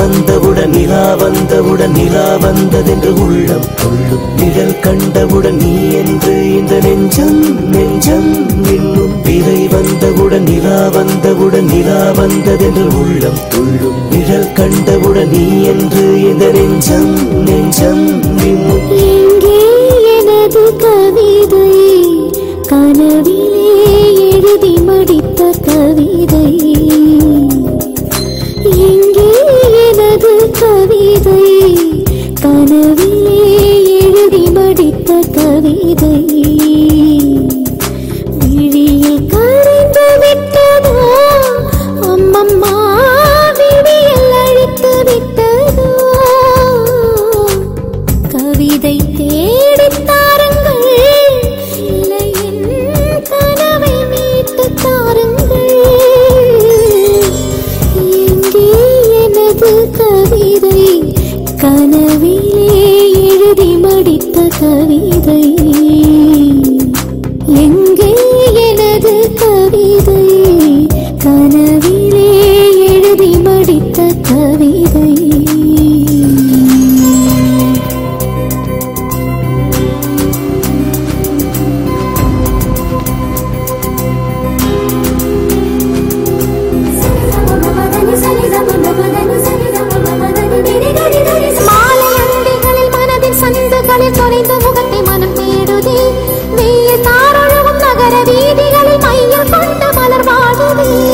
வந்தவுடன் நிலா வந்தவுடன் நிலா வந்ததென்று உள்ளம் துள்ளும் நிழல் கண்டவுடன் நீ என்று இந்த நெஞ்சம் நெஞ்சம் இன்னும் விதை வந்தவுடன் நிலா வந்தவுடன் நிலா வந்ததென்று உள்ளம் துள்ளும் நிழல் கண்டவுடன் நீ என்று இந்த நெஞ்சம் நெஞ்சம் இன்னும் எனது கவிதை கனவிலே எழுதி மடித்த தேடித்தான். me.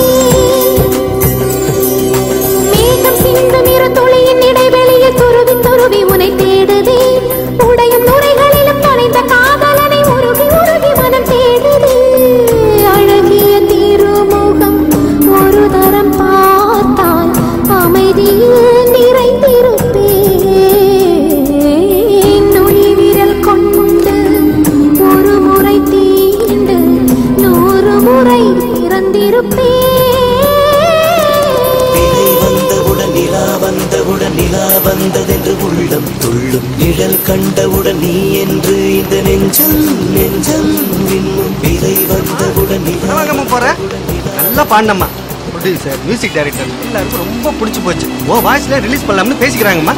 துள்ளும் நிழல் கண்டவுடன் நீ என்று இந்த நெஞ்சம் நெஞ்சம் இன்னும் பிறை வந்தவுடன் நிலா வாங்கம்மா போற? நல்லா பாடினம்மா. ப்ரொடியூசர் மியூசிக் டைரக்டர் எல்லாருக்கும் ரொம்ப பிடிச்சி போச்சு. ஓ வாய்ஸ்ல ரிலீஸ் பண்ணலாம்னு பேசிக்கிறாங்கம்மா.